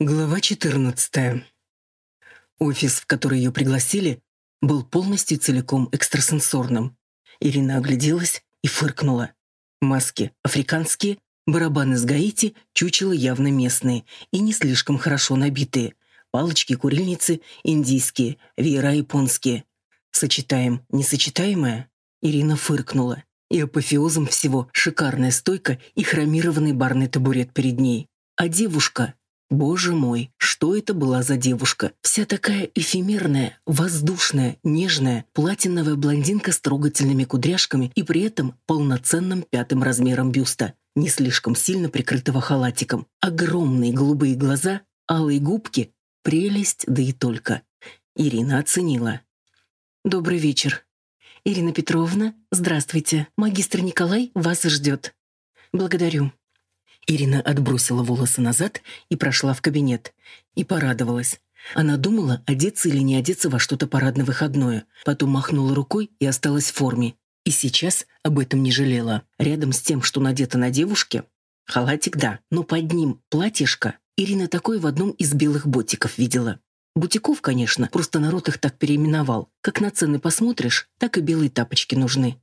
Глава 14. Офис, в который ее пригласили, был полностью целиком экстрасенсорным. Ирина огляделась и фыркнула. Маски африканские, барабаны с Гаити, чучело явно местные и не слишком хорошо набитые. Палочки-курильницы индийские, веера японские. Сочетаем несочетаемое? Ирина фыркнула. И апофеозом всего шикарная стойка и хромированный барный табурет перед ней. А девушка Боже мой, что это была за девушка? Вся такая эфемерная, воздушная, нежная, платиновая блондинка с трогательными кудряшками и при этом полноценным пятым размером бюста, не слишком сильно прикрытого халатиком. Огромные голубые глаза, алые губки, прелесть, да и только. Ирина оценила. «Добрый вечер. Ирина Петровна, здравствуйте. Магистр Николай вас ждет». «Благодарю. Ирина отбросила волосы назад и прошла в кабинет. И порадовалась. Она думала, одеться или не одеться во что-то парадно-выходное. Потом махнула рукой и осталась в форме. И сейчас об этом не жалела. Рядом с тем, что надето на девушке, халатик да, но под ним платьишко. Ирина такое в одном из белых ботиков видела. Бутиков, конечно, просто народ их так переименовал. Как на цены посмотришь, так и белые тапочки нужны.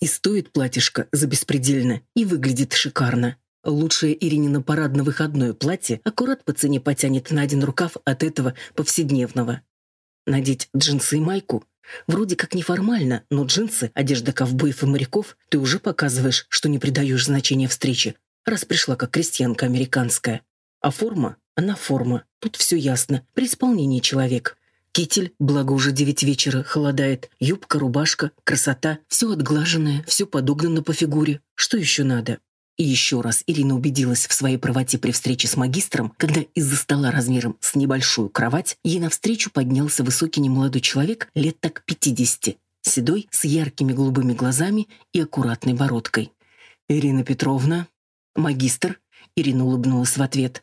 И стоит платьишко за беспредельно, и выглядит шикарно. Лучшее Иринина парадно-выходное платье аккурат по цене потянет на один рукав от этого повседневного. Надеть джинсы и майку? Вроде как неформально, но джинсы, одежда ковбоев и моряков, ты уже показываешь, что не придаешь значения встрече, раз пришла как крестьянка американская. А форма? Она форма. Тут все ясно. При исполнении человек. Китель, благо уже девять вечера, холодает. Юбка, рубашка, красота. Все отглаженное, все подогнано по фигуре. Что еще надо? И еще раз Ирина убедилась в своей правоте при встрече с магистром, когда из-за стола размером с небольшую кровать ей навстречу поднялся высокий немолодой человек лет так пятидесяти, седой, с яркими голубыми глазами и аккуратной бородкой. «Ирина Петровна?» «Магистр?» Ирина улыбнулась в ответ.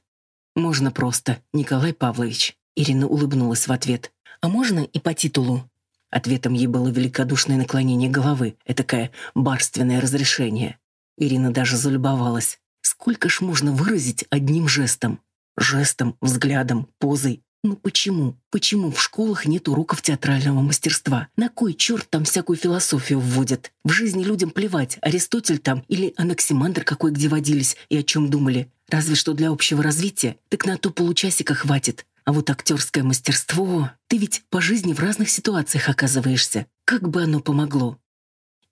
«Можно просто, Николай Павлович». Ирина улыбнулась в ответ. «А можно и по титулу?» Ответом ей было великодушное наклонение головы, этакое барственное разрешение. Ирина даже залюбовалась. Сколько ж можно выразить одним жестом? Жестом, взглядом, позой. Ну почему? Почему в школах нет уроков театрального мастерства? На кой черт там всякую философию вводят? В жизни людям плевать, Аристотель там или Анаксимандр какой где водились и о чем думали. Разве что для общего развития, так на то получасика хватит. А вот актерское мастерство... Ты ведь по жизни в разных ситуациях оказываешься. Как бы оно помогло?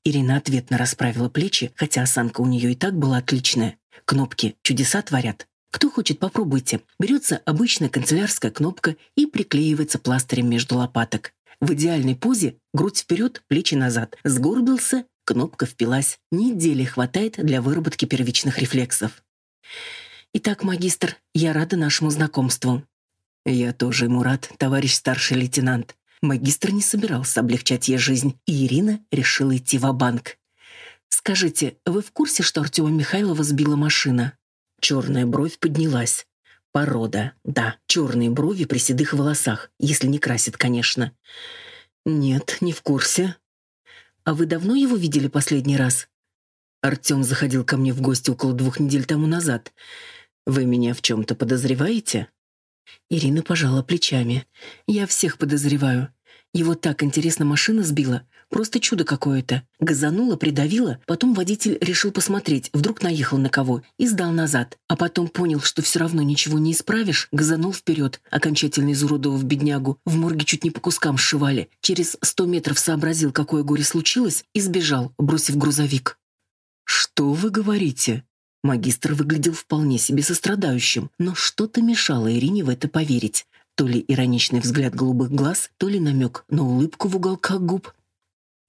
Ирина ответно расправила плечи, хотя осанка у нее и так была отличная. Кнопки чудеса творят. Кто хочет, попробуйте. Берется обычная канцелярская кнопка и приклеивается пластырем между лопаток. В идеальной позе грудь вперед, плечи назад. Сгорбился, кнопка впилась. Недели хватает для выработки первичных рефлексов. Итак, магистр, я рада нашему знакомству. Я тоже ему рад, товарищ старший лейтенант. Магистр не собирался облегчать ей жизнь, и Ирина решила идти в банк «Скажите, вы в курсе, что Артема Михайлова сбила машина?» Черная бровь поднялась. Порода, да, черные брови при седых волосах, если не красит, конечно. Нет, не в курсе. А вы давно его видели последний раз? Артем заходил ко мне в гости около двух недель тому назад. Вы меня в чем-то подозреваете? Ирина пожала плечами. «Я всех подозреваю. Его так интересно машина сбила. Просто чудо какое-то. Газанула, придавила, потом водитель решил посмотреть, вдруг наехал на кого, и сдал назад. А потом понял, что все равно ничего не исправишь, газанул вперед, окончательно изуродовав беднягу. В морге чуть не по кускам сшивали. Через сто метров сообразил, какое горе случилось, и сбежал, бросив грузовик. «Что вы говорите?» Магистр выглядел вполне себе сострадающим, но что-то мешало Ирине в это поверить. То ли ироничный взгляд голубых глаз, то ли намек на улыбку в уголках губ.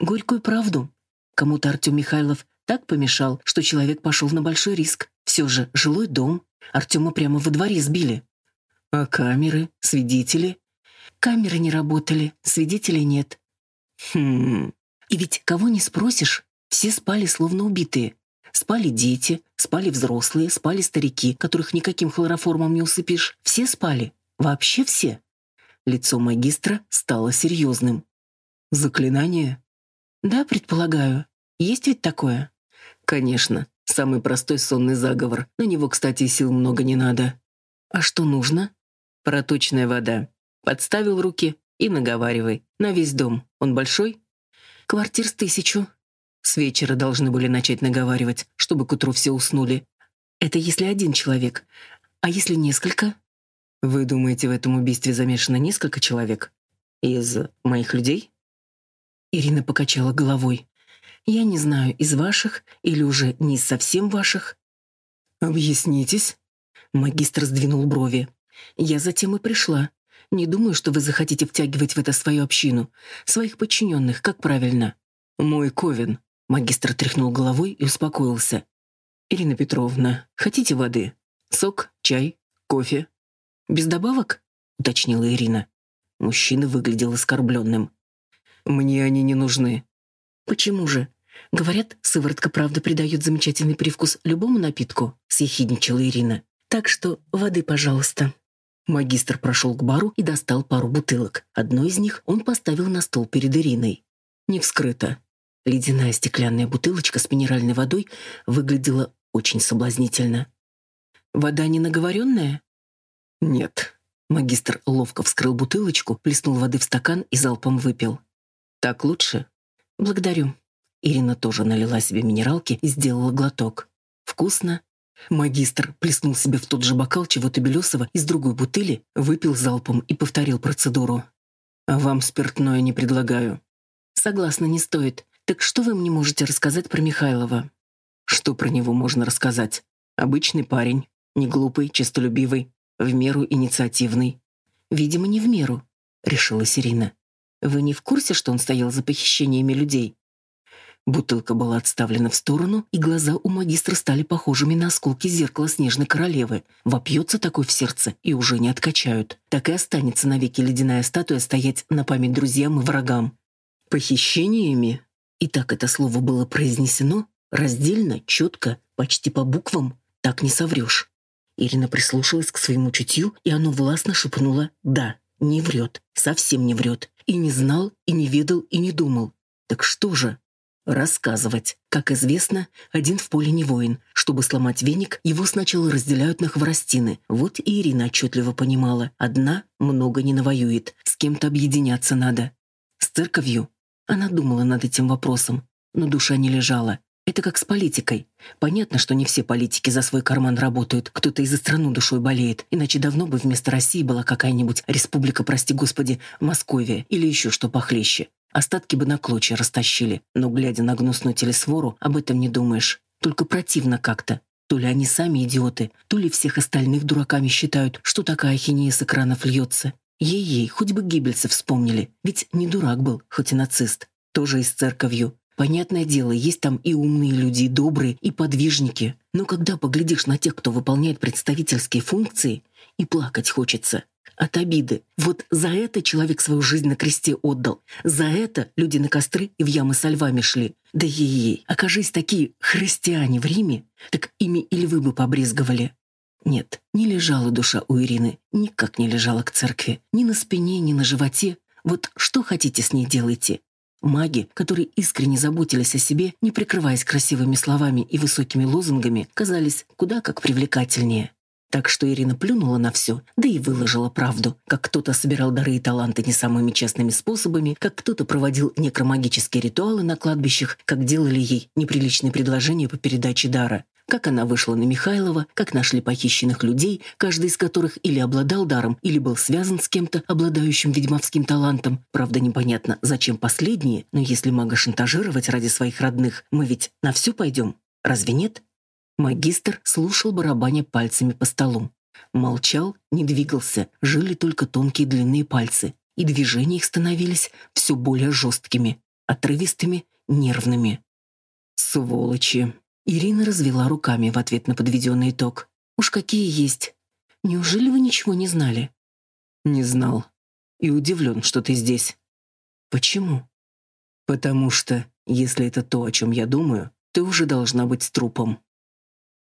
Горькую правду. Кому-то Артем Михайлов так помешал, что человек пошел на большой риск. Все же жилой дом. Артема прямо во дворе сбили. А камеры, свидетели? Камеры не работали, свидетелей нет. Хм. И ведь кого не спросишь, все спали словно убитые. Спали дети, спали взрослые, спали старики, которых никаким хлороформом не усыпишь. Все спали. Вообще все. Лицо магистра стало серьезным. Заклинание? Да, предполагаю. Есть ведь такое? Конечно. Самый простой сонный заговор. На него, кстати, сил много не надо. А что нужно? Проточная вода. Подставил руки и наговаривай. На весь дом. Он большой? Квартир с тысячу. С вечера должны были начать наговаривать, чтобы к утру все уснули. Это если один человек. А если несколько? Вы думаете, в этом убийстве замешано несколько человек? Из моих людей? Ирина покачала головой. Я не знаю, из ваших или уже не из совсем ваших. Объяснитесь. Магистр сдвинул брови. Я затем и пришла. Не думаю, что вы захотите втягивать в это свою общину, своих подчиненных, как правильно. Мой Ковен. Магистр тряхнул головой и успокоился. Ирина Петровна, хотите воды? Сок, чай, кофе? Без добавок? уточнила Ирина. Мужчина выглядел оскорбленным. Мне они не нужны. Почему же? Говорят, сыворотка правда придает замечательный привкус любому напитку, съехидничала Ирина. Так что воды, пожалуйста. Магистр прошел к бару и достал пару бутылок. Одну из них он поставил на стол перед Ириной. Не вскрыто. Ледяная стеклянная бутылочка с минеральной водой выглядела очень соблазнительно. «Вода не наговоренная?» «Нет». Магистр ловко вскрыл бутылочку, плеснул воды в стакан и залпом выпил. «Так лучше?» «Благодарю». Ирина тоже налила себе минералки и сделала глоток. «Вкусно?» Магистр плеснул себе в тот же бокал чего-то белесого из другой бутыли, выпил залпом и повторил процедуру. «А вам спиртное не предлагаю». «Согласна, не стоит. Так что вы мне можете рассказать про Михайлова?» «Что про него можно рассказать? Обычный парень, не глупый, честолюбивый, в меру инициативный». «Видимо, не в меру», — решила Ирина. «Вы не в курсе, что он стоял за похищениями людей?» Бутылка была отставлена в сторону, и глаза у магистра стали похожими на осколки зеркала снежной королевы. Вопьется такой в сердце и уже не откачают. Так и останется навеки ледяная статуя стоять на память друзьям и врагам. Похищениями? И так это слово было произнесено, раздельно, четко, почти по буквам. Так не соврешь. Ирина прислушалась к своему чутью, и оно властно шепнуло «да». Не врет, совсем не врет. И не знал, и не ведал, и не думал. Так что же? Рассказывать. Как известно, один в поле не воин. Чтобы сломать веник, его сначала разделяют на хворостины. Вот и Ирина отчетливо понимала. Одна много не навоюет. С кем-то объединяться надо. С церковью. Она думала над этим вопросом, но душа не лежала. Это как с политикой. Понятно, что не все политики за свой карман работают, кто-то и за страну душой болеет, иначе давно бы вместо России была какая-нибудь республика, прости господи, Московия или еще что похлеще. Остатки бы на клочья растащили, но, глядя на гнусную телесвору, об этом не думаешь. Только противно как-то. То ли они сами идиоты, то ли всех остальных дураками считают, что такая ахинея с экранов льется. Ей-ей, хоть бы Гиббельса вспомнили, ведь не дурак был, хоть и нацист. Тоже и с церковью. Понятное дело, есть там и умные люди, и добрые, и подвижники. Но когда поглядишь на тех, кто выполняет представительские функции, и плакать хочется от обиды. Вот за это человек свою жизнь на кресте отдал. За это люди на костры и в ямы со львами шли. Да ей-ей, окажись такие христиане в Риме, так ими и львы бы побрезговали. Нет, не лежала душа у Ирины, никак не лежала к церкви. Ни на спине, ни на животе. Вот что хотите с ней делайте. Маги, которые искренне заботились о себе, не прикрываясь красивыми словами и высокими лозунгами, казались куда как привлекательнее. Так что Ирина плюнула на все, да и выложила правду. Как кто-то собирал дары и таланты не самыми честными способами, как кто-то проводил некромагические ритуалы на кладбищах, как делали ей неприличные предложения по передаче дара. Как она вышла на Михайлова, как нашли похищенных людей, каждый из которых или обладал даром, или был связан с кем-то, обладающим ведьмовским талантом. Правда, непонятно, зачем последние, но если мага шантажировать ради своих родных, мы ведь на все пойдем. Разве нет? Магистр слушал барабаня пальцами по столу. Молчал, не двигался, жили только тонкие длинные пальцы, и движения их становились все более жесткими, отрывистыми, нервными. «Сволочи!» Ирина развела руками в ответ на подведенный итог. «Уж какие есть! Неужели вы ничего не знали?» «Не знал. И удивлен, что ты здесь». «Почему?» «Потому что, если это то, о чем я думаю, ты уже должна быть с трупом».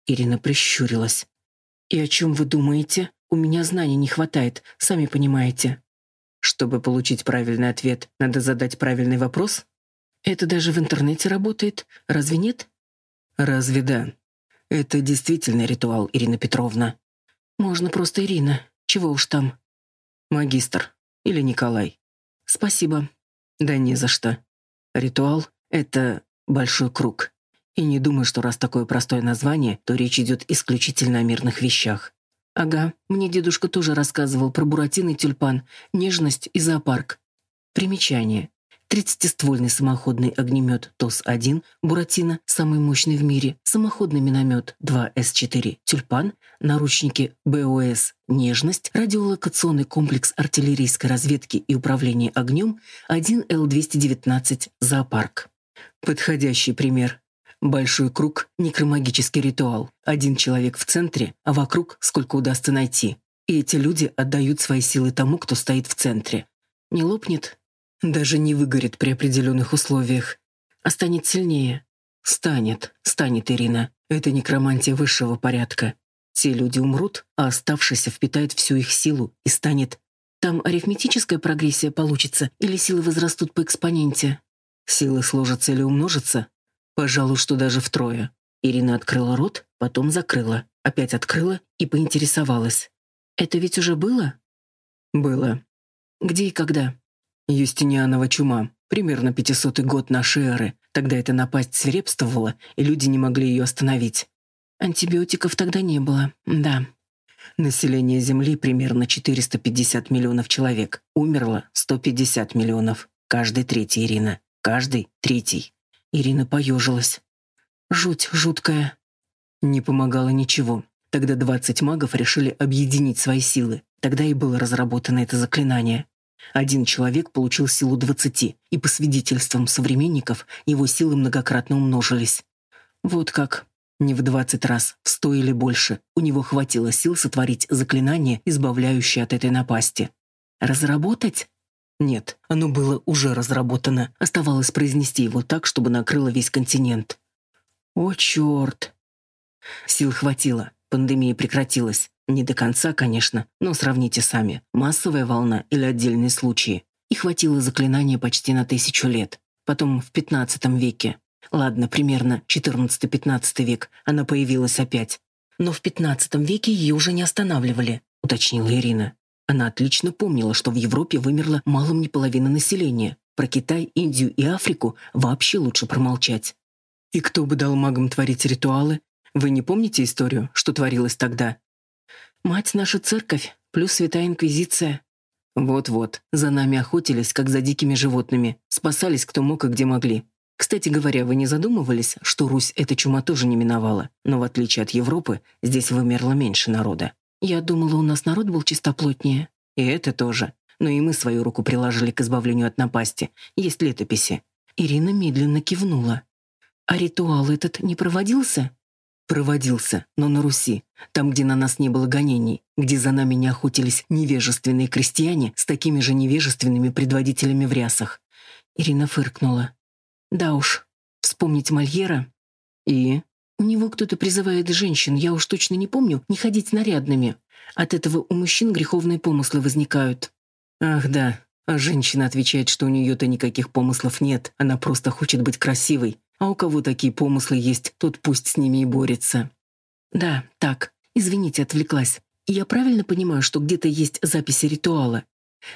Ирина прищурилась. «И о чем вы думаете? У меня знаний не хватает, сами понимаете». Чтобы получить правильный ответ, надо задать правильный вопрос? Это даже в интернете работает, разве нет? Разве да? Это действительно ритуал, Ирина Петровна. Можно просто Ирина. Чего уж там. Магистр. Или Николай. Спасибо. Да не за что. Ритуал — это большой круг. И не думаю, что раз такое простое название, то речь идет исключительно о мирных вещах. Ага, мне дедушка тоже рассказывал про буратино и тюльпан, нежность и зоопарк. Примечание. Тридцатиствольный самоходный огнемет ТОС-1 «Буратино» — самый мощный в мире, самоходный миномет 2С-4 «Тюльпан», наручники БОС «Нежность», радиолокационный комплекс артиллерийской разведки и управления огнем 1Л-219 «Зоопарк». Подходящий пример. Большой круг — некромагический ритуал. Один человек в центре, а вокруг сколько удастся найти. И эти люди отдают свои силы тому, кто стоит в центре. Не лопнет, даже не выгорит при определенных условиях. А станет сильнее. Станет, станет Ирина. Это некромантия высшего порядка. Те люди умрут, а оставшийся впитает всю их силу и станет... Там арифметическая прогрессия получится или силы возрастут по экспоненте? Силы сложатся или умножатся? Пожалуй, что даже втрое. Ирина открыла рот, потом закрыла, опять открыла и поинтересовалась. «Это ведь уже было?» «Было». «Где и когда?» Юстинианова чума, примерно 500 год нашей эры. Тогда эта напасть свирепствовала, и люди не могли ее остановить. Антибиотиков тогда не было, да. Население Земли примерно 450 миллионов человек. Умерло 150 миллионов. Каждый третий, Ирина. Каждый третий. Ирина поежилась. Жуть жуткая. Не помогало ничего. Тогда 20 магов решили объединить свои силы. Тогда и было разработано это заклинание. Один человек получил силу двадцати, и по свидетельствам современников его силы многократно умножились. Вот как. Не в двадцать раз, в сто или больше. У него хватило сил сотворить заклинание, избавляющее от этой напасти. Разработать? Нет, оно было уже разработано. Оставалось произнести его так, чтобы накрыло весь континент. О, черт! Сил хватило. Пандемия прекратилась. Не до конца, конечно, но сравните сами. Массовая волна или отдельные случаи. И хватило заклинания почти на тысячу лет. Потом в пятнадцатом веке. Ладно, примерно 14-15 век она появилась опять. Но в пятнадцатом веке ее уже не останавливали, уточнила Ирина. Она отлично помнила, что в Европе вымерла малым не половина населения. Про Китай, Индию и Африку вообще лучше промолчать. И кто бы дал магам творить ритуалы? Вы не помните историю, что творилось тогда? Мать наша церковь, плюс святая инквизиция. Вот-вот, за нами охотились, как за дикими животными, спасались кто мог и где могли. Кстати говоря, вы не задумывались, что Русь эта чума тоже не миновала, но в отличие от Европы, здесь вымерло меньше народа. Я думала, у нас народ был чистоплотнее. И это тоже. Но и мы свою руку приложили к избавлению от напасти. Есть летописи. Ирина медленно кивнула. А ритуал этот не проводился? Проводился, но на Руси, там, где на нас не было гонений, где за нами не охотились невежественные крестьяне с такими же невежественными предводителями в рясах. Ирина фыркнула. Да уж, вспомнить Мольера. И? У него кто-то призывает женщин, я уж точно не помню, не ходить нарядными. От этого у мужчин греховные помыслы возникают. Ах да, а женщина отвечает, что у нее-то никаких помыслов нет, она просто хочет быть красивой, а у кого такие помыслы есть, тот пусть с ними и борется. Да, так, извините, отвлеклась. Я правильно понимаю, что где-то есть записи ритуала?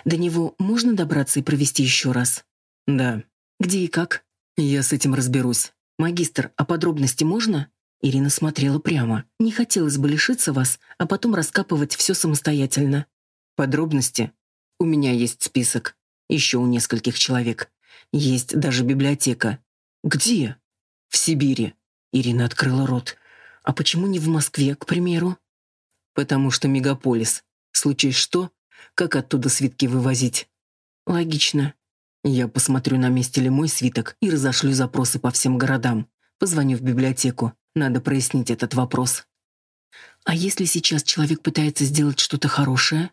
До него можно добраться и провести еще раз? Да. Где и как? Я с этим разберусь. Магистр, а подробности можно? Ирина смотрела прямо. Не хотелось бы лишиться вас, а потом раскапывать все самостоятельно. Подробности? У меня есть список. Еще у нескольких человек. Есть даже библиотека. «Где?» «В Сибири». Ирина открыла рот. «А почему не в Москве, к примеру?» «Потому что мегаполис. Случай что? Как оттуда свитки вывозить?» «Логично. Я посмотрю, на месте ли мой свиток, и разошлю запросы по всем городам. Позвоню в библиотеку. Надо прояснить этот вопрос». «А если сейчас человек пытается сделать что-то хорошее?»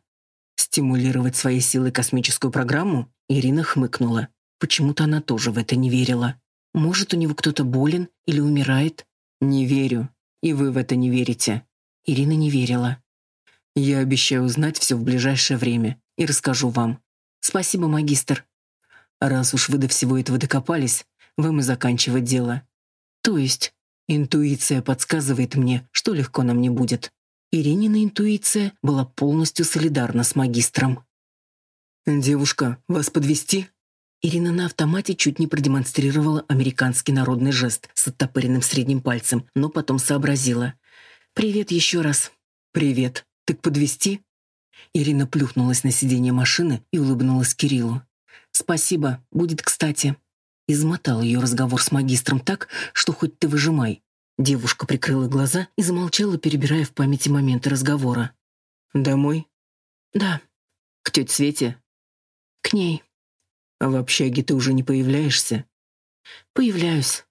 «Стимулировать своей силой космическую программу?» Ирина хмыкнула. Почему-то она тоже в это не верила. Может, у него кто-то болен или умирает? Не верю. И вы в это не верите. Ирина не верила. Я обещаю узнать все в ближайшее время и расскажу вам. Спасибо, магистр. Раз уж вы до всего этого докопались, вам и заканчивать дело. То есть, интуиция подсказывает мне, что легко нам не будет. Иринина интуиция была полностью солидарна с магистром. «Девушка, вас подвести? Ирина на автомате чуть не продемонстрировала американский народный жест с оттопыренным средним пальцем, но потом сообразила. «Привет еще раз». «Привет. Так подвести? Ирина плюхнулась на сиденье машины и улыбнулась Кириллу. «Спасибо, будет кстати». Измотал ее разговор с магистром так, что хоть ты выжимай. Девушка прикрыла глаза и замолчала, перебирая в памяти моменты разговора. «Домой?» «Да». «К тете Свете?» «К ней». «А в общаге ты уже не появляешься?» «Появляюсь».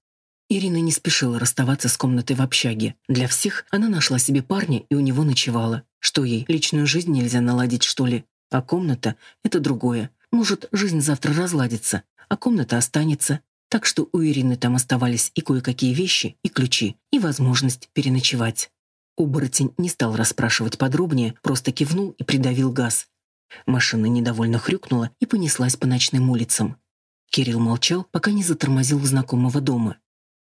Ирина не спешила расставаться с комнатой в общаге. Для всех она нашла себе парня и у него ночевала. Что ей, личную жизнь нельзя наладить, что ли? А комната — это другое. Может, жизнь завтра разладится, а комната останется. Так что у Ирины там оставались и кое-какие вещи, и ключи, и возможность переночевать. Оборотень не стал расспрашивать подробнее, просто кивнул и придавил газ. Машина недовольно хрюкнула и понеслась по ночным улицам. Кирилл молчал, пока не затормозил у знакомого дома.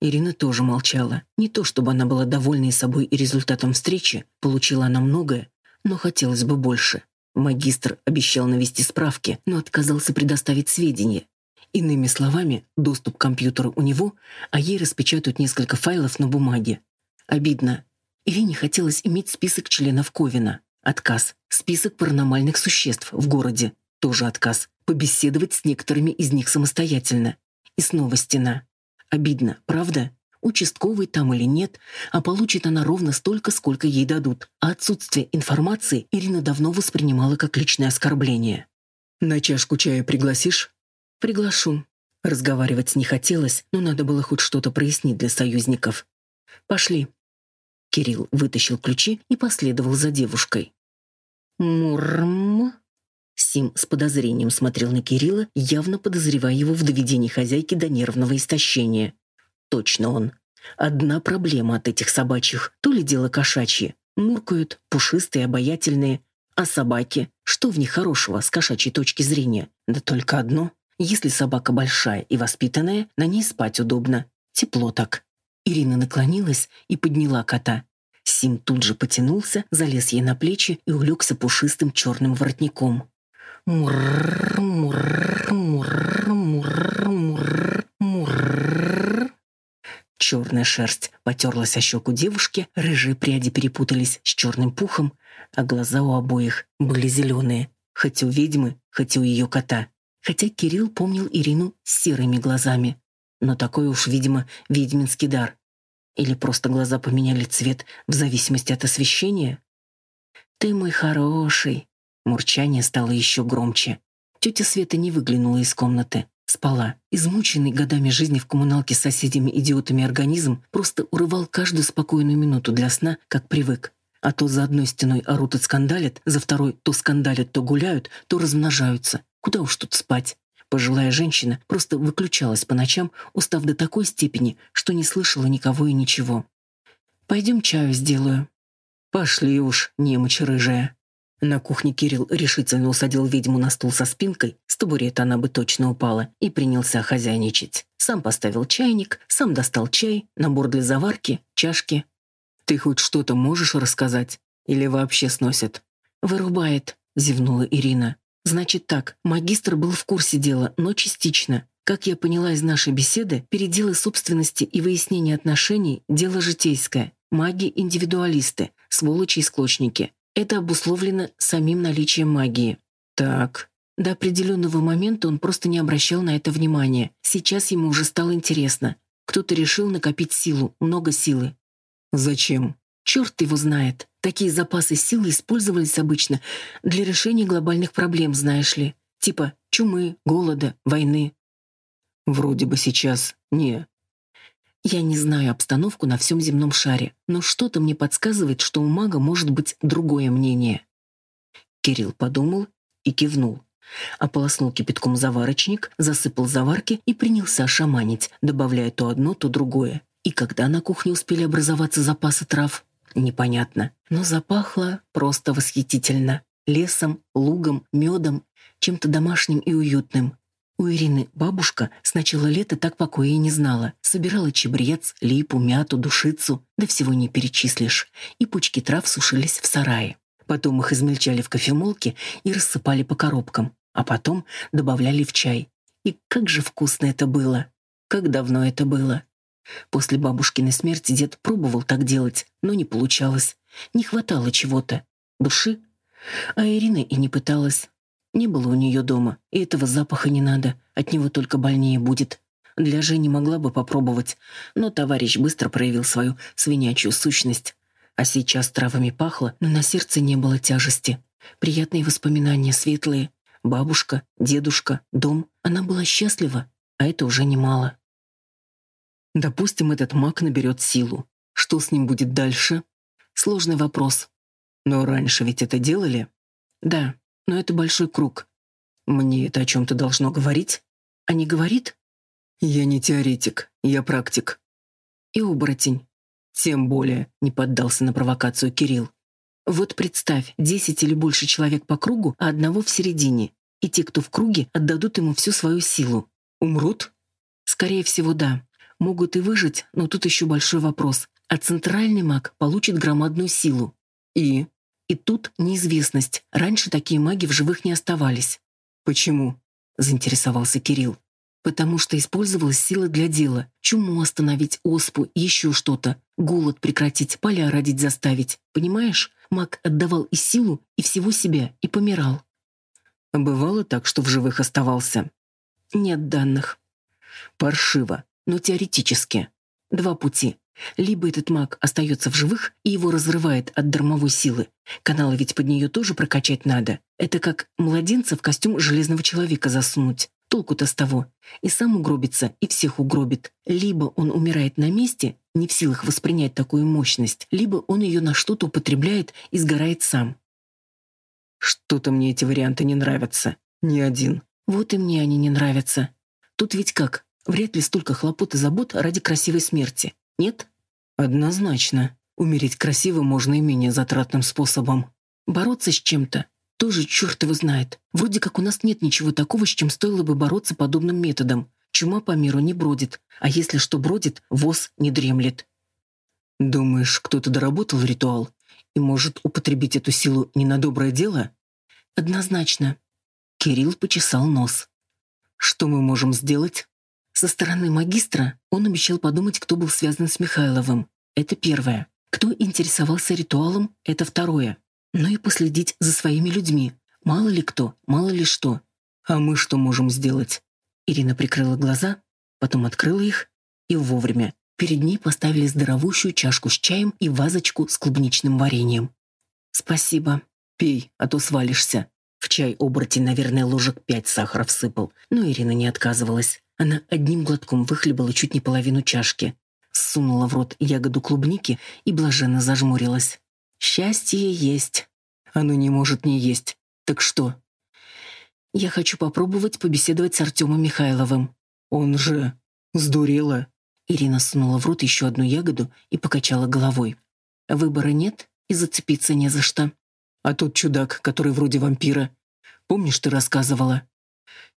Ирина тоже молчала. Не то чтобы она была довольна собой и результатом встречи, получила она многое, но хотелось бы больше. Магистр обещал навести справки, но отказался предоставить сведения. Иными словами, доступ к компьютеру у него, а ей распечатают несколько файлов на бумаге. Обидно. Ирине хотелось иметь список членов Ковина. Отказ. Список паранормальных существ в городе. Тоже отказ. Побеседовать с некоторыми из них самостоятельно. И снова стена. Обидно, правда? Участковый там или нет, а получит она ровно столько, сколько ей дадут. А отсутствие информации Ирина давно воспринимала как личное оскорбление. «На чашку чая пригласишь?» «Приглашу». Разговаривать не хотелось, но надо было хоть что-то прояснить для союзников. «Пошли». Кирилл вытащил ключи и последовал за девушкой. «Мурм...» Сим с подозрением смотрел на Кирилла, явно подозревая его в доведении хозяйки до нервного истощения. Точно он. Одна проблема от этих собачьих. То ли дело кошачьи. Муркают, пушистые, обаятельные. А собаки? Что в них хорошего с кошачьей точки зрения? Да только одно. Если собака большая и воспитанная, на ней спать удобно. Тепло так. Ирина наклонилась и подняла кота. Сим тут же потянулся, залез ей на плечи и улегся пушистым черным воротником. Мурр, мурр, мурр, мурр, мурр, мурр. Черная шерсть потерлась о щеку девушки, рыжие пряди перепутались с черным пухом, а глаза у обоих были зеленые, хоть у ведьмы, хоть у ее кота. Хотя Кирилл помнил Ирину с серыми глазами. Но такой уж, видимо, ведьминский дар. Или просто глаза поменяли цвет в зависимости от освещения? «Ты мой хороший», Мурчание стало еще громче. Тетя Света не выглянула из комнаты. Спала. Измученный годами жизни в коммуналке с соседями-идиотами организм просто урывал каждую спокойную минуту для сна, как привык. А то за одной стеной орут и скандалят, за второй то скандалят, то гуляют, то размножаются. Куда уж тут спать? Пожилая женщина просто выключалась по ночам, устав до такой степени, что не слышала никого и ничего. «Пойдем чаю сделаю». «Пошли уж, немочь рыжая». На кухне Кирилл решительно усадил ведьму на стул со спинкой, с табурета она бы точно упала, и принялся хозяйничать. Сам поставил чайник, сам достал чай, набор для заварки, чашки. «Ты хоть что-то можешь рассказать? Или вообще сносит?» «Вырубает», — зевнула Ирина. «Значит так, магистр был в курсе дела, но частично. Как я поняла из нашей беседы, переделы собственности и выяснение отношений — дело житейское. Маги-индивидуалисты, сволочи и склочники. Это обусловлено самим наличием магии. Так. До определенного момента он просто не обращал на это внимания. Сейчас ему уже стало интересно. Кто-то решил накопить силу, много силы. Зачем? Черт его знает. Такие запасы силы использовались обычно для решения глобальных проблем, знаешь ли. Типа чумы, голода, войны. Вроде бы сейчас не. Я не знаю обстановку на всем земном шаре, но что-то мне подсказывает, что у мага может быть другое мнение. Кирилл подумал и кивнул. Ополоснул кипятком заварочник, засыпал заварки и принялся шаманить, добавляя то одно, то другое. И когда на кухне успели образоваться запасы трав, непонятно. Но запахло просто восхитительно. Лесом, лугом, медом, чем-то домашним и уютным. У Ирины бабушка с начала лета так покоя и не знала. Собирала чебрец, липу, мяту, душицу, да всего не перечислишь. И пучки трав сушились в сарае. Потом их измельчали в кофемолке и рассыпали по коробкам. а потом добавляли в чай. И как же вкусно это было! Как давно это было! После бабушкиной смерти дед пробовал так делать, но не получалось. Не хватало чего-то. Души. А Ирина и не пыталась. Не было у нее дома, и этого запаха не надо, от него только больнее будет. Для Жени могла бы попробовать, но товарищ быстро проявил свою свинячью сущность. А сейчас травами пахло, но на сердце не было тяжести. Приятные воспоминания, светлые. Бабушка, дедушка, дом. Она была счастлива, а это уже немало. Допустим, этот маг наберет силу. Что с ним будет дальше? Сложный вопрос. Но раньше ведь это делали? Да, но это большой круг. Мне это о чем-то должно говорить? А не говорит? Я не теоретик, я практик. И оборотень. Тем более не поддался на провокацию Кирилл. Вот представь, десять или больше человек по кругу, а одного в середине. И те, кто в круге, отдадут ему всю свою силу. Умрут? Скорее всего, да. Могут и выжить, но тут еще большой вопрос. А центральный маг получит громадную силу. И? И тут неизвестность. Раньше такие маги в живых не оставались. Почему? Заинтересовался Кирилл потому что использовалась сила для дела. Чуму остановить, оспу, еще что-то. Голод прекратить, поля родить заставить. Понимаешь? Маг отдавал и силу, и всего себя, и помирал. Бывало так, что в живых оставался? Нет данных. Паршиво, но теоретически. Два пути. Либо этот маг остается в живых, и его разрывает от дармовой силы. Каналы ведь под нее тоже прокачать надо. Это как младенца в костюм железного человека засунуть. Толку-то с того. И сам угробится, и всех угробит. Либо он умирает на месте, не в силах воспринять такую мощность, либо он ее на что-то употребляет и сгорает сам. Что-то мне эти варианты не нравятся. Ни один. Вот и мне они не нравятся. Тут ведь как? Вряд ли столько хлопот и забот ради красивой смерти. Нет? Однозначно. Умереть красиво можно и менее затратным способом. Бороться с чем-то тоже черт его знает. Вроде как у нас нет ничего такого, с чем стоило бы бороться подобным методом. Чума по миру не бродит, а если что бродит, воз не дремлет. Думаешь, кто-то доработал ритуал и может употребить эту силу не на доброе дело? Однозначно. Кирилл почесал нос. Что мы можем сделать? Со стороны магистра он обещал подумать, кто был связан с Михайловым. Это первое. Кто интересовался ритуалом, это второе но и последить за своими людьми. Мало ли кто, мало ли что. А мы что можем сделать? Ирина прикрыла глаза, потом открыла их и вовремя. Перед ней поставили здоровущую чашку с чаем и вазочку с клубничным вареньем. «Спасибо. Пей, а то свалишься». В чай оборотень, наверное, ложек пять сахара всыпал, но Ирина не отказывалась. Она одним глотком выхлебала чуть не половину чашки, сунула в рот ягоду клубники и блаженно зажмурилась. Счастье есть. Оно не может не есть. Так что? Я хочу попробовать побеседовать с Артемом Михайловым. Он же... Сдурела. Ирина сунула в рот еще одну ягоду и покачала головой. Выбора нет и зацепиться не за что. А тот чудак, который вроде вампира. Помнишь, ты рассказывала?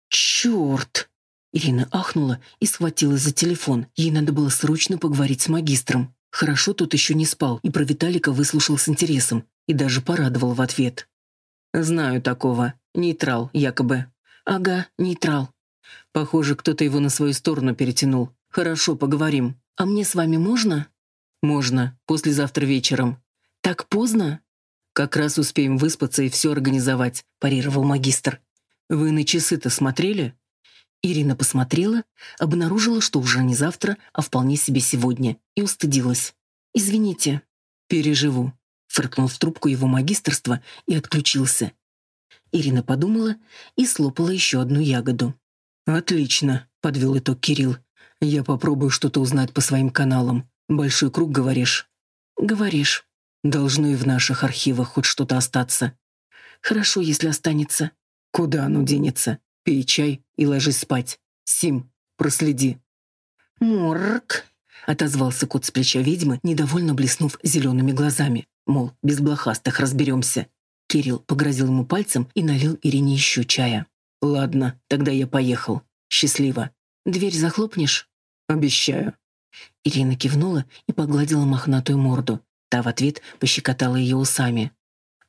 Черт! Ирина ахнула и схватилась за телефон. Ей надо было срочно поговорить с магистром. Хорошо тут еще не спал, и про Виталика выслушал с интересом, и даже порадовал в ответ. «Знаю такого. Нейтрал, якобы». «Ага, нейтрал». «Похоже, кто-то его на свою сторону перетянул. Хорошо, поговорим. А мне с вами можно?» «Можно. Послезавтра вечером». «Так поздно?» «Как раз успеем выспаться и все организовать», – парировал магистр. «Вы на часы-то смотрели?» Ирина посмотрела, обнаружила, что уже не завтра, а вполне себе сегодня, и устыдилась. «Извините». «Переживу», — фыркнул в трубку его магистрства и отключился. Ирина подумала и слопала еще одну ягоду. «Отлично», — подвел итог Кирилл. «Я попробую что-то узнать по своим каналам. Большой круг, говоришь?» «Говоришь. Должно и в наших архивах хоть что-то остаться». «Хорошо, если останется». «Куда оно денется? Пей чай и ложись спать. Сим, проследи». «Морк», — отозвался кот с плеча ведьмы, недовольно блеснув зелеными глазами. Мол, без блохастых разберемся. Кирилл погрозил ему пальцем и налил Ирине еще чая. «Ладно, тогда я поехал. Счастливо. Дверь захлопнешь?» «Обещаю». Ирина кивнула и погладила мохнатую морду. Та в ответ пощекотала ее усами.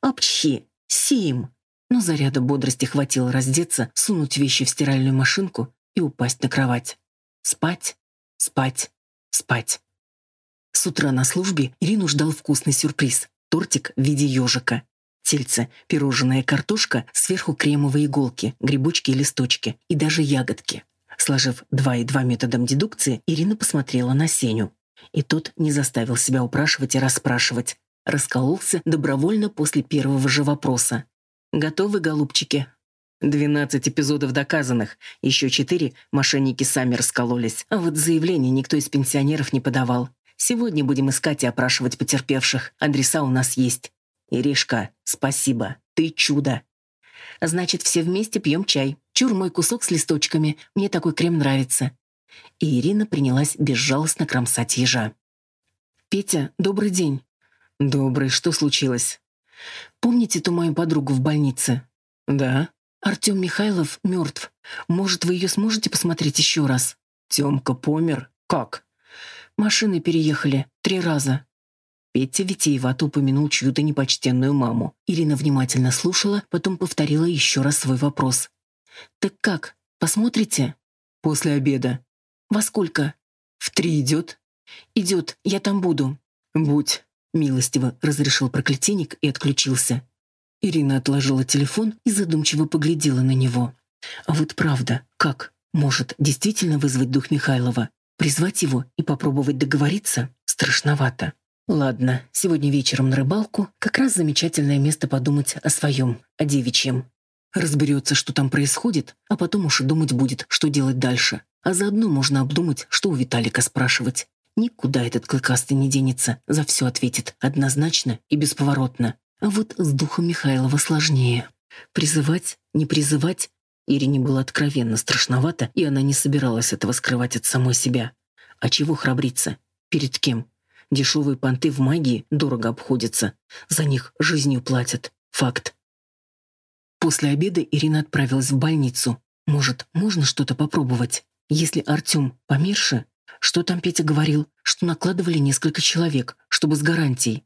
«Обчи! Сим!» Но заряда бодрости хватило раздеться, сунуть вещи в стиральную машинку и упасть на кровать. Спать, спать, спать. С утра на службе Ирину ждал вкусный сюрприз — тортик в виде ежика. Тельце, пирожная картошка, сверху кремовые иголки, грибочки и листочки, и даже ягодки. Сложив два и два методом дедукции, Ирина посмотрела на Сеню. И тот не заставил себя упрашивать и расспрашивать. Раскололся добровольно после первого же вопроса. «Готовы, голубчики?» Двенадцать эпизодов доказанных, еще четыре мошенники сами раскололись, а вот заявление никто из пенсионеров не подавал. Сегодня будем искать и опрашивать потерпевших. Адреса у нас есть. Иришка, спасибо, ты чудо. Значит, все вместе пьем чай. Чур мой кусок с листочками, мне такой крем нравится. И Ирина принялась безжалостно кромсать ежа. «Петя, добрый день». «Добрый, что случилось?» «Помните ту мою подругу в больнице?» «Да». «Артем Михайлов мертв. Может, вы ее сможете посмотреть еще раз?» «Темка помер? Как?» «Машины переехали. Три раза». Петя витиевато упомянул чью-то непочтенную маму. Ирина внимательно слушала, потом повторила еще раз свой вопрос. «Так как? Посмотрите?» «После обеда». «Во сколько?» «В три идет?» «Идет. Я там буду». «Будь», — милостиво разрешил проклятийник и отключился. Ирина отложила телефон и задумчиво поглядела на него. А вот правда, как? Может, действительно вызвать дух Михайлова? Призвать его и попробовать договориться? Страшновато. Ладно, сегодня вечером на рыбалку как раз замечательное место подумать о своем, о девичьем. Разберется, что там происходит, а потом уж и думать будет, что делать дальше. А заодно можно обдумать, что у Виталика спрашивать. Никуда этот клыкастый не денется, за все ответит однозначно и бесповоротно. А вот с духом Михайлова сложнее. Призывать, не призывать Ирине было откровенно страшновато, и она не собиралась этого скрывать от самой себя. А чего храбриться? Перед кем? Дешевые понты в магии дорого обходятся. За них жизнью платят. Факт. После обеда Ирина отправилась в больницу. Может, можно что-то попробовать? Если Артем померше, что там Петя говорил, что накладывали несколько человек, чтобы с гарантией.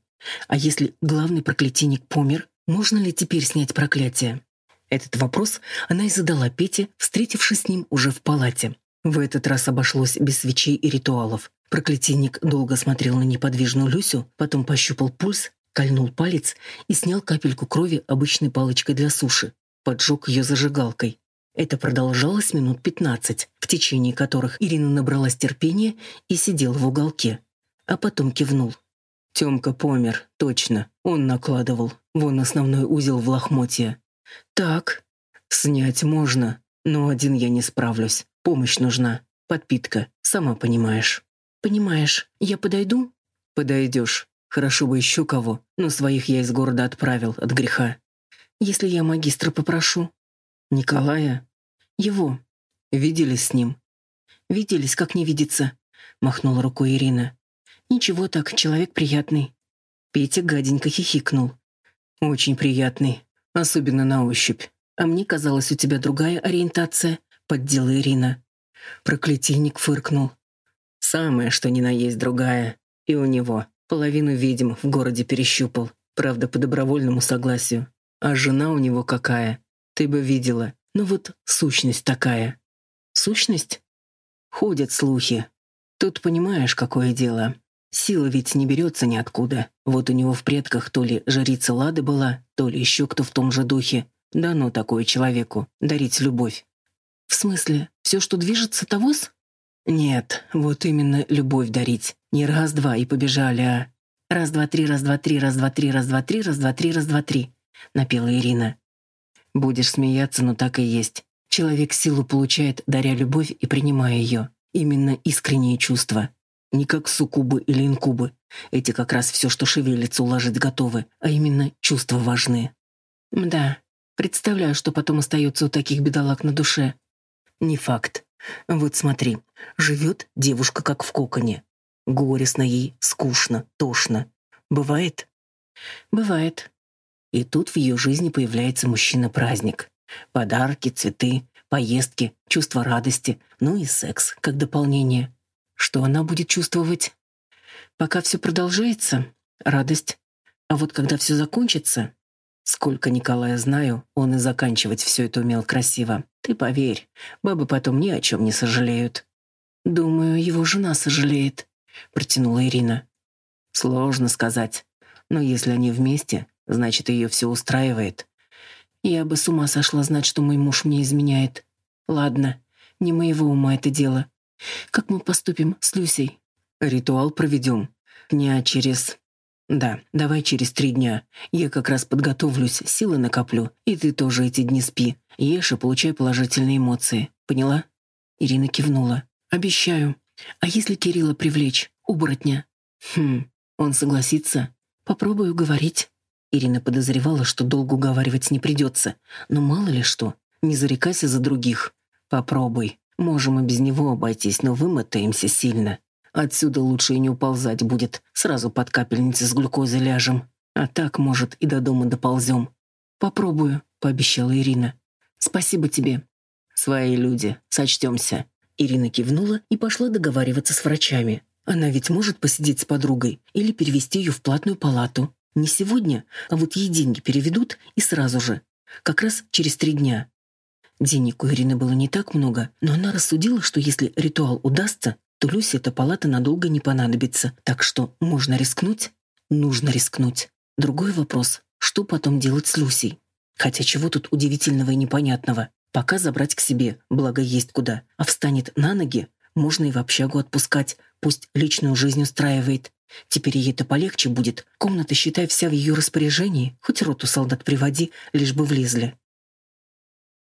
А если главный проклятийник помер, можно ли теперь снять проклятие? Этот вопрос она и задала Пете, встретившись с ним уже в палате. В этот раз обошлось без свечей и ритуалов. Проклятийник долго смотрел на неподвижную Люсю, потом пощупал пульс, кольнул палец и снял капельку крови обычной палочкой для суши. Поджег ее зажигалкой. Это продолжалось минут пятнадцать, течение которых Ирина набралась терпения и сидела в уголке. А потом кивнул. Тёмка помер, точно. Он накладывал. Вон основной узел в лохмотье. Так. Снять можно, но один я не справлюсь. Помощь нужна. Подпитка, сама понимаешь. Понимаешь, я подойду? Подойдешь. Хорошо бы еще кого, но своих я из города отправил от греха. Если я магистра попрошу. Николая? Его. Виделись с ним? Виделись, как не видится. Махнула рукой Ирина. Ничего так, человек приятный. Петя гаденько хихикнул. Очень приятный, особенно на ощупь. А мне казалось, у тебя другая ориентация, поддела Ирина. Проклятийник фыркнул. Самое, что ни на есть другая. И у него половину ведьм в городе перещупал. Правда, по добровольному согласию. А жена у него какая? Ты бы видела. Ну вот сущность такая. Сущность? Ходят слухи. Тут понимаешь, какое дело. Сила ведь не берется ниоткуда. Вот у него в предках то ли жрица Лады была, то ли еще кто в том же духе. Да ну такое человеку, дарить любовь. В смысле, все, что движется, тогос? Нет, вот именно любовь дарить. Не раз-два и побежали, а... Раз-два-три, раз-два-три, раз-два-три, раз-два-три, раз-два-три, раз-два-три, напела Ирина. Будешь смеяться, но так и есть. Человек силу получает, даря любовь и принимая ее. Именно искренние чувства. Не как суккубы или инкубы. Эти как раз все, что шевелится, уложить готовы, а именно чувства важны. Да, представляю, что потом остается у таких бедолаг на душе. Не факт. Вот смотри, живет девушка как в коконе. Горестно ей, скучно, тошно. Бывает? Бывает. И тут в ее жизни появляется мужчина-праздник. Подарки, цветы, поездки, чувство радости, ну и секс как дополнение. Что она будет чувствовать? Пока все продолжается — радость. А вот когда все закончится... Сколько Николая знаю, он и заканчивать все это умел красиво. Ты поверь, бабы потом ни о чем не сожалеют. Думаю, его жена сожалеет, протянула Ирина. Сложно сказать. Но если они вместе, значит, ее все устраивает. Я бы с ума сошла знать, что мой муж мне изменяет. Ладно, не моего ума это дело. Как мы поступим с Люсей? Ритуал проведем. Дня через... Да, давай через три дня. Я как раз подготовлюсь, силы накоплю. И ты тоже эти дни спи. Ешь и получай положительные эмоции. Поняла? Ирина кивнула. Обещаю. А если Кирилла привлечь? Оборотня? Хм, он согласится? Попробую говорить. Ирина подозревала, что долго уговаривать не придется. Но мало ли что. Не зарекайся за других. Попробуй. Можем и без него обойтись, но вымотаемся сильно. Отсюда лучше и не уползать будет. Сразу под капельницей с глюкозой ляжем. А так, может, и до дома доползем. Попробую, пообещала Ирина. Спасибо тебе. Свои люди. Сочтемся. Ирина кивнула и пошла договариваться с врачами. Она ведь может посидеть с подругой или перевести ее в платную палату. Не сегодня, а вот ей деньги переведут и сразу же. Как раз через три дня. Денег у Ирины было не так много, но она рассудила, что если ритуал удастся, то Люсе эта палата надолго не понадобится. Так что можно рискнуть? Нужно рискнуть. Другой вопрос, что потом делать с Люсей? Хотя чего тут удивительного и непонятного? Пока забрать к себе, благо есть куда. А встанет на ноги, можно и в общагу отпускать, пусть личную жизнь устраивает. Теперь ей это полегче будет. Комната, считай, вся в ее распоряжении. Хоть роту солдат приводи, лишь бы влезли.